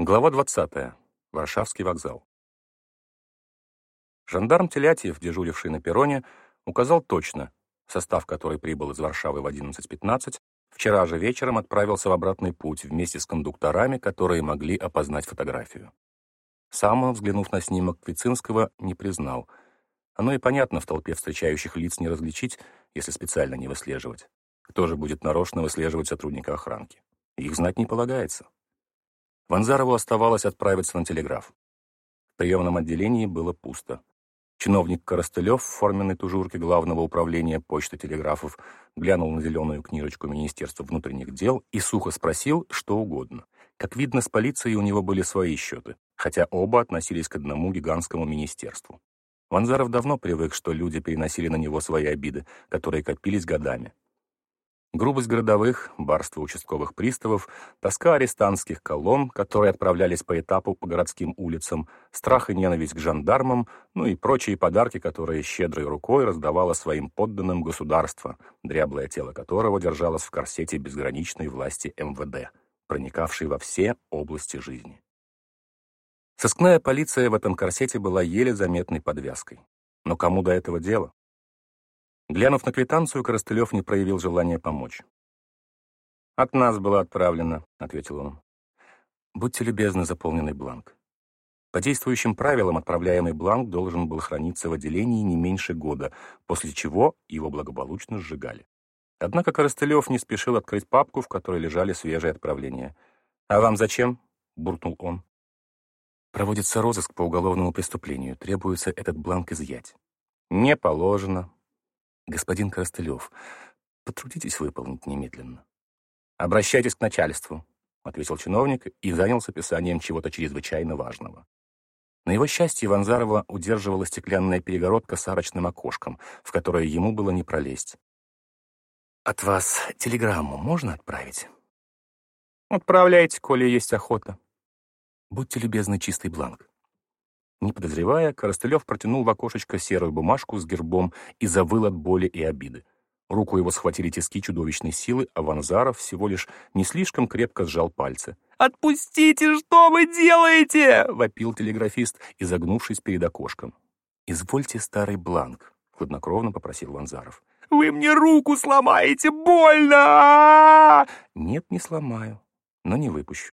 Глава 20. Варшавский вокзал. Жандарм Телятьев, дежуривший на перроне, указал точно, состав который прибыл из Варшавы в 11.15, вчера же вечером отправился в обратный путь вместе с кондукторами, которые могли опознать фотографию. Сам он, взглянув на снимок Квицинского, не признал. Оно и понятно в толпе встречающих лиц не различить, если специально не выслеживать. Кто же будет нарочно выслеживать сотрудника охранки? Их знать не полагается. Ванзарову оставалось отправиться на телеграф. В приемном отделении было пусто. Чиновник Коростылев в форменной тужурке Главного управления почты телеграфов глянул на зеленую книжечку Министерства внутренних дел и сухо спросил что угодно. Как видно, с полицией у него были свои счеты, хотя оба относились к одному гигантскому министерству. Ванзаров давно привык, что люди переносили на него свои обиды, которые копились годами. Грубость городовых, барство участковых приставов, тоска арестантских колонн, которые отправлялись по этапу по городским улицам, страх и ненависть к жандармам, ну и прочие подарки, которые щедрой рукой раздавало своим подданным государство, дряблое тело которого держалось в корсете безграничной власти МВД, проникавшей во все области жизни. Сыскная полиция в этом корсете была еле заметной подвязкой. Но кому до этого дело? Глянув на квитанцию, Коростылев не проявил желания помочь. «От нас было отправлено», — ответил он. «Будьте любезны, заполненный бланк». По действующим правилам отправляемый бланк должен был храниться в отделении не меньше года, после чего его благополучно сжигали. Однако Коростылев не спешил открыть папку, в которой лежали свежие отправления. «А вам зачем?» — буркнул он. «Проводится розыск по уголовному преступлению. Требуется этот бланк изъять». «Не положено», «Господин Коростылев, потрудитесь выполнить немедленно». «Обращайтесь к начальству», — ответил чиновник и занялся писанием чего-то чрезвычайно важного. На его счастье Ванзарова удерживала стеклянная перегородка с арочным окошком, в которое ему было не пролезть. «От вас телеграмму можно отправить?» «Отправляйте, коли есть охота». «Будьте любезны, чистый бланк». Не подозревая, Коростылев протянул в окошечко серую бумажку с гербом и завыл от боли и обиды. Руку его схватили тиски чудовищной силы, а Ванзаров всего лишь не слишком крепко сжал пальцы. «Отпустите, что вы делаете?» — вопил телеграфист, изогнувшись перед окошком. «Извольте старый бланк», — хладнокровно попросил Ванзаров. «Вы мне руку сломаете! Больно!» «Нет, не сломаю, но не выпущу.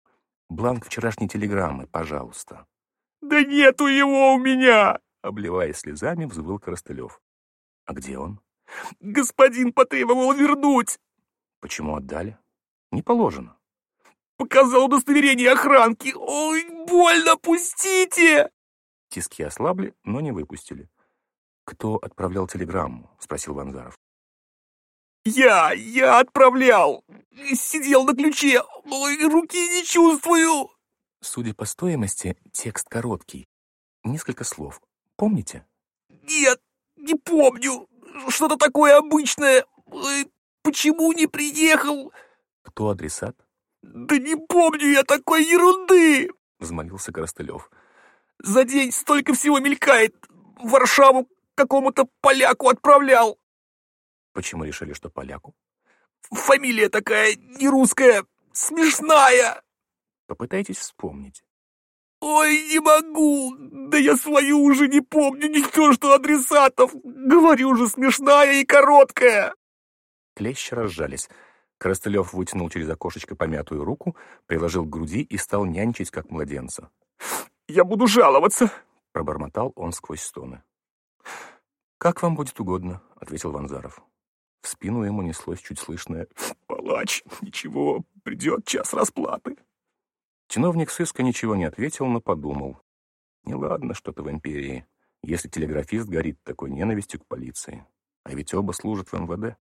Бланк вчерашней телеграммы, пожалуйста». «Да нету его у меня!» Обливаясь слезами, взвыл Коростылев. «А где он?» «Господин потребовал вернуть!» «Почему отдали?» «Не положено». «Показал удостоверение охранки! Ой, больно, пустите!» Тиски ослабли, но не выпустили. «Кто отправлял телеграмму?» — спросил Ванзаров. «Я! Я отправлял! Сидел на ключе! Ой, руки не чувствую!» Судя по стоимости, текст короткий. Несколько слов. Помните? Нет, не помню. Что-то такое обычное. Почему не приехал? Кто адресат? Да не помню я такой ерунды, взмолился Коростылев. За день столько всего мелькает. В Варшаву какому-то поляку отправлял. Почему решили, что поляку? Фамилия такая не русская, смешная. Попытайтесь вспомнить. «Ой, не могу! Да я свою уже не помню, никто что адресатов! Говорю же, смешная и короткая!» Клещи разжались. Коростылев вытянул через окошечко помятую руку, приложил к груди и стал нянчить, как младенца. «Я буду жаловаться!» — пробормотал он сквозь стоны. «Как вам будет угодно», — ответил Ванзаров. В спину ему неслось чуть слышное «Палач, ничего, придет час расплаты». Чиновник сыска ничего не ответил, но подумал. Неладно что-то в империи, если телеграфист горит такой ненавистью к полиции. А ведь оба служат в МВД.